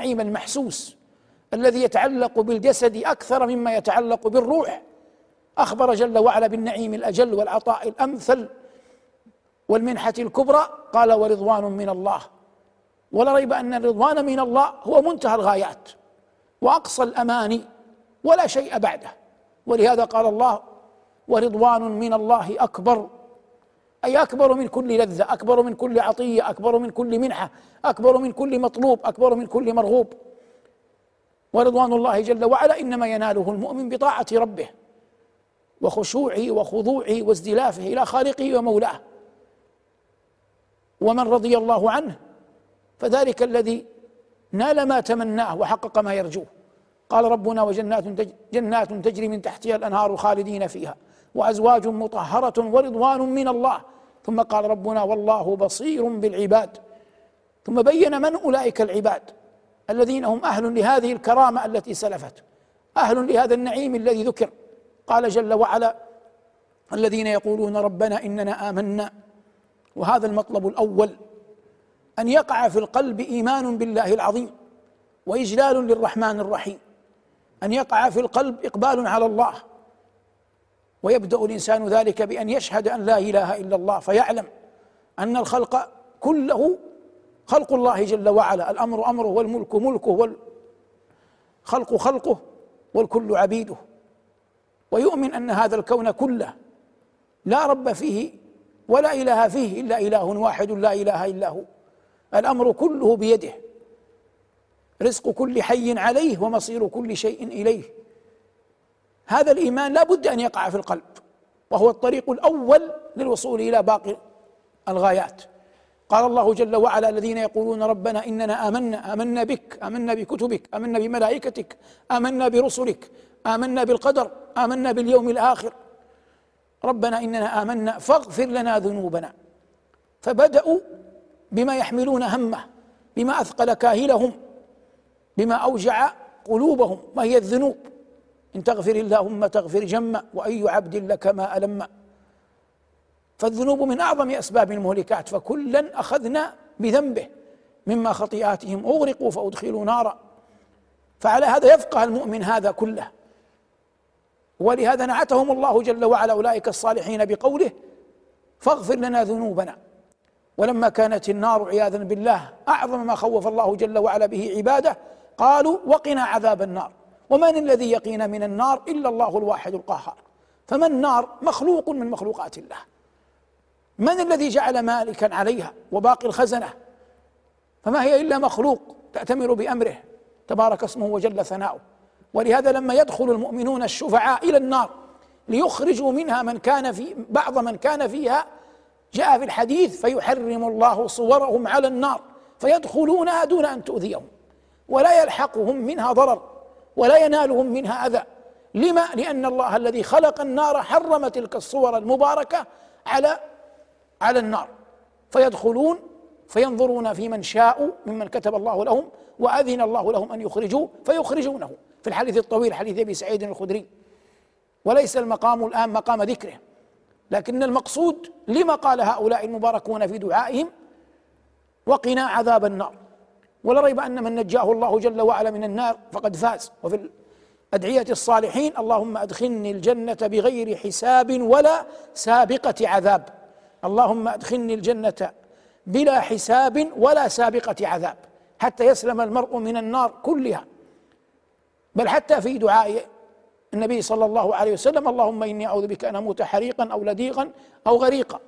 النعيم المحسوس الذي يتعلق بالجسد أكثر مما يتعلق بالروح. أخبر جل وعلا بالنعيم الأجل والعطاء الأمثل والمنحة الكبرى. قال ورضوان من الله. ولا ريب أن الرضوان من الله هو منتهى الغايات وأقصى الأماني ولا شيء بعده. ولهذا قال الله ورضوان من الله أكبر. أي أكبر من كل لذة أكبر من كل عطية أكبر من كل منحة أكبر من كل مطلوب أكبر من كل مرغوب. ورضوان الله جل وعلا إنما يناله المؤمن بطاعة ربه وخشوعه وخضوعه وازدلافه إلى خالقه ومولاه. ومن رضي الله عنه فذلك الذي نال ما تمناه وحقق ما يرجوه. قال ربنا وجنات جنات تجري من تحتها الأنهار خالدين فيها. وأزواج مطهرة ورضوان من الله. ثم قال ربنا والله بصير بالعباد. ثم بين من أولئك العباد الذين هم أهل لهذه الكرامة التي سلفت. أهل لهذا النعيم الذي ذكر. قال جل وعلا الذين يقولون ربنا إننا آمنا. وهذا المطلب الأول. أن يقع في القلب إيمان بالله العظيم وإجلال للرحمن الرحيم. أن يقع في القلب إقبال على الله. ويبدأ الإنسان ذلك بأن يشهد أن لا إله إلا الله فيعلم أن الخلق كله خلق الله جل وعلا. الأمر أمره والملك ملكه والخلق خلقه والكل عبيده. ويؤمن أن هذا الكون كله لا رب فيه ولا إله فيه إلا إله واحد لا إله إلا هو. الأمر كله بيده. رزق كل حي عليه ومصير كل شيء إليه. هذا الإيمان لا بد أن يقع في القلب وهو الطريق الأول للوصول إلى باقي الغايات. قال الله جل وعلا الذين يقولون ربنا إننا آمنا آمنا بك آمنا بكتبك آمنا بملائكتك آمنا برسلك آمنا بالقدر آمنا باليوم الآخر. ربنا إننا آمنا فاغفر لنا ذنوبنا. فبدأوا بما يحملون همه بما أثقل كاهلهم بما أوجع قلوبهم وهي الذنوب. إن تغفر اللهم تغفر جما وأي عبد لك ما ألم. فالذنوب من أعظم أسباب المهلكات فكلا أخذنا بذنبه. مما خطيئاتهم أغرقوا فأدخلوا نارا. فعلى هذا يفقه المؤمن هذا كله. ولهذا نعتهم الله جل وعلا أولئك الصالحين بقوله فاغفر لنا ذنوبنا. ولما كانت النار عياذا بالله أعظم ما خوف الله جل وعلا به عباده قالوا وقنا عذاب النار. ومن الذي يقينا من النار إلا الله الواحد القهار. فما النار مخلوق من مخلوقات الله. من الذي جعل مالكا عليها وباقي الخزنة؟ فما هي إلا مخلوق تأتمر بأمره. تبارك اسمه وجل ثناؤه. ولهذا لما يدخل المؤمنون الشفعاء إلى النار ليخرجوا منها من كان في بعض من كان فيها جاء في الحديث فيحرم الله صورهم على النار. فيدخلونها دون أن تؤذيهم. ولا يلحقهم منها ضرر. ولا ينالهم منها أذى. لما؟ لأن الله الذي خلق النار حرم تلك الصور المباركة على على النار. فيدخلون فينظرون في من شاءوا ممن كتب الله لهم وأذن الله لهم أن يخرجوا فيخرجونه. في الحديث الطويل حديث أبي سعيد الخدري. وليس المقام الآن مقام ذكره. لكن المقصود لما قال هؤلاء المباركون في دعائهم وقنا عذاب النار. ولا ريب أن من نجاه الله جل وعلا من النار فقد فاز. وفي أدعية الصالحين اللهم أدخلني الجنة بغير حساب ولا سابقة عذاب. اللهم أدخلني الجنة بلا حساب ولا سابقة عذاب. حتى يسلم المرء من النار كلها. بل حتى في دعاء النبي صلى الله عليه وسلم اللهم إني أعوذ بك أن أموت حريقا أو لديغا أو غريقا.